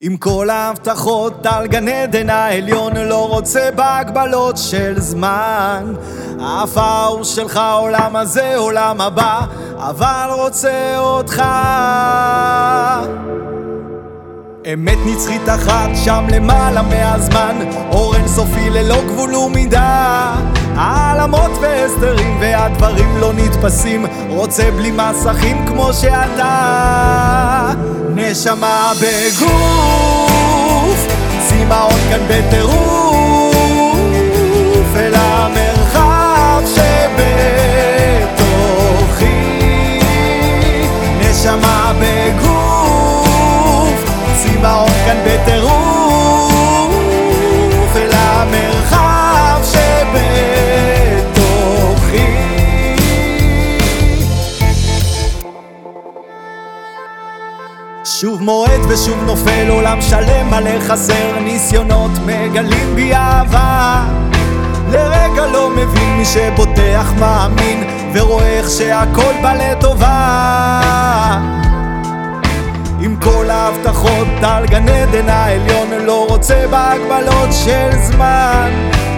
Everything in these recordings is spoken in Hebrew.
עם כל ההבטחות על גן עדן העליון לא רוצה בהגבלות של זמן. אף האור שלך עולם הזה עולם הבא אבל רוצה אותך. אמת נצחית אחת שם למעלה מהזמן. אור אינסופי ללא גבול ומידה. העלמות והסדרים והדברים לא נתפסים. רוצה בלי מסכים כמו שאתה נשמה בגוף צמאון כאן בטירוף שוב מועד ושוב נופל עולם שלם מלא חסר ניסיונות מגלים בי אהבה. לרגע לא מבין מי שבוטח מאמין ורואה איך שהכל בא לטובה. עם כל ההבטחות על גן עדן העליון לא רוצה בהגבלות של זמן.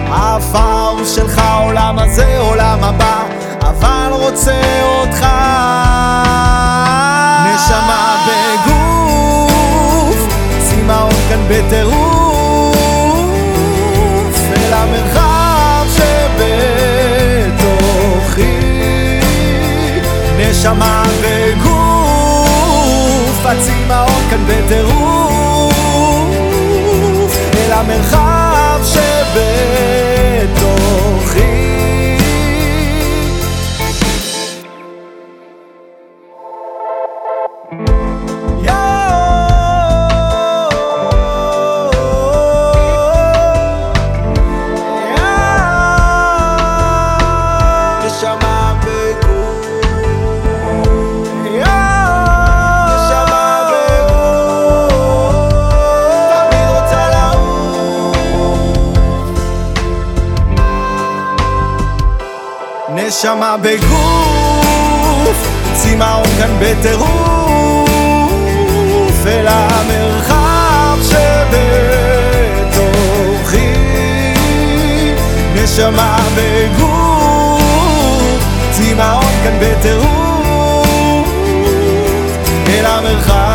העפר שלך עולם הזה עולם הבא אבל רוצה נשמה בגוף הצמאון כאן בטירוף אל המרחב שבתוכי נשמה בגוף צמאון כאן בטירוף אל המרחב שבתוכי. נשמה בגוף צמאון כאן בטירוף אל המרחב